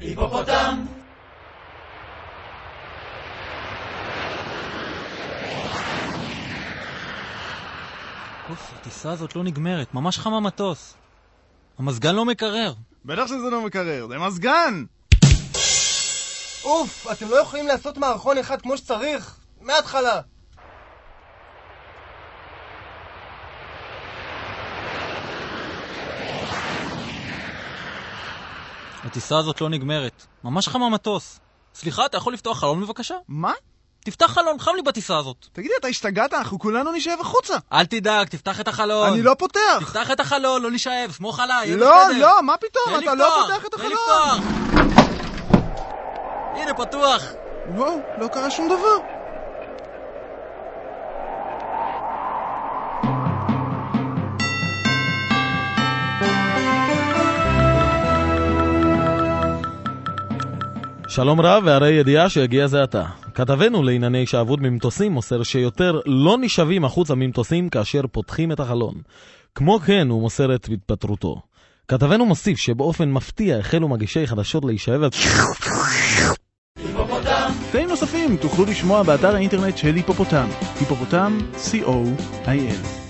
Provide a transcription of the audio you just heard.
היפופוטם! אוף, הטיסה הזאת לא נגמרת, ממש חם המטוס. המזגן לא מקרר. בטח שזה לא מקרר, זה מזגן! אוף, אתם לא יכולים לעשות מערכון אחד כמו שצריך? מההתחלה. הטיסה הזאת לא נגמרת. ממש חם המטוס. סליחה, אתה יכול לפתוח חלון בבקשה? מה? תפתח חלון, חם לי בטיסה הזאת. תגידי, אתה השתגעת? אנחנו כולנו נשאב החוצה. אל תדאג, תפתח את החלון. אני לא פותח! תפתח את החלון, לא נשאב, סמוך עליי, לא. לא, מה פתאום? אתה לא פותח את תן החלון! לפתוח. הנה, פתוח. וואו, לא קרה שום דבר. שלום רב, והרי ידיעה שהגיע זה עתה. כתבנו לענייני הישאבות ממטוסים מוסר שיותר לא נשאבים החוצה ממטוסים כאשר פותחים את החלון. כמו כן, הוא מוסר את התפטרותו. כתבנו מוסיף שבאופן מפתיע החלו מגישי חדשות להישאב... היפופוטם! קטעים נוספים תוכלו לשמוע באתר האינטרנט של היפופוטם, היפופוטם, co.il.